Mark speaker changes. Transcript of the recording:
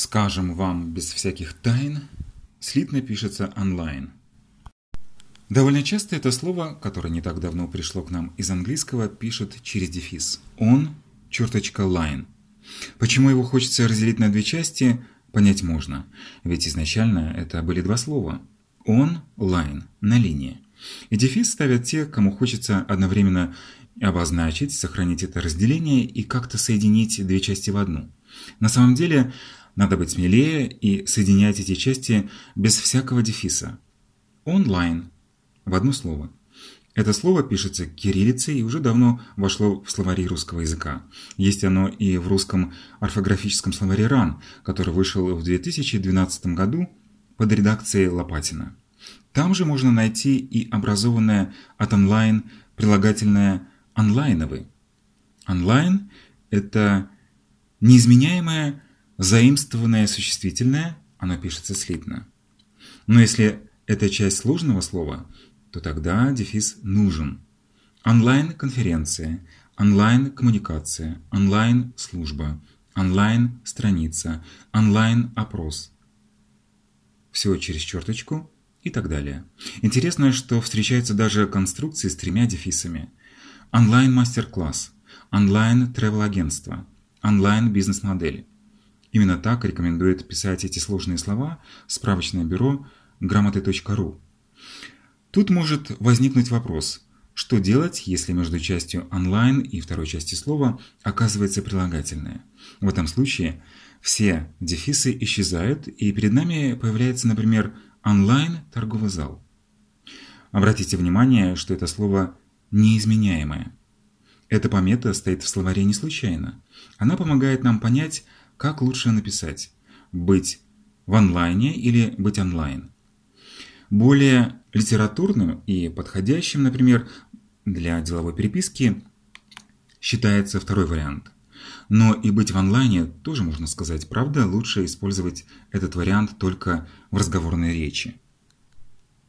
Speaker 1: Скажем вам без всяких тайн, слитно пишется онлайн. Довольно часто это слово, которое не так давно пришло к нам из английского, пишут через дефис. Он, черточка, line. Почему его хочется разделить на две части, понять можно. Ведь изначально это были два слова. Он, line, на линии. И дефис ставят те, кому хочется одновременно обозначить, сохранить это разделение и как-то соединить две части в одну. На самом деле, надо быть смелее и соединять эти части без всякого дефиса. Онлайн. В одно слово. Это слово пишется кириллицей и уже давно вошло в словари русского языка. Есть оно и в русском орфографическом словаре РАН, который вышел в 2012 году под редакцией Лопатина. Там же можно найти и образованное от онлайн прилагательное онлайновый. Онлайн – это неизменяемое Заимствованное существительное, оно пишется слитно. Но если это часть сложного слова, то тогда дефис нужен. Онлайн-конференция, онлайн-коммуникация, онлайн-служба, онлайн-страница, онлайн-опрос. Все через черточку и так далее. Интересно, что встречаются даже конструкции с тремя дефисами. Онлайн-мастер-класс, онлайн-тревел-агентство, онлайн-бизнес-модель. Именно так рекомендует писать эти сложные слова справочное бюро грамоты.ру. Тут может возникнуть вопрос, что делать, если между частью онлайн и второй части слова оказывается прилагательное. В этом случае все дефисы исчезают, и перед нами появляется, например, онлайн-торговый зал. Обратите внимание, что это слово неизменяемое. Эта помета стоит в словаре не случайно. Она помогает нам понять, как лучше написать? Быть в онлайне или быть онлайн? Более литературным и подходящим, например, для деловой переписки считается второй вариант. Но и быть в онлайне тоже можно сказать, правда, лучше использовать этот вариант только в разговорной речи.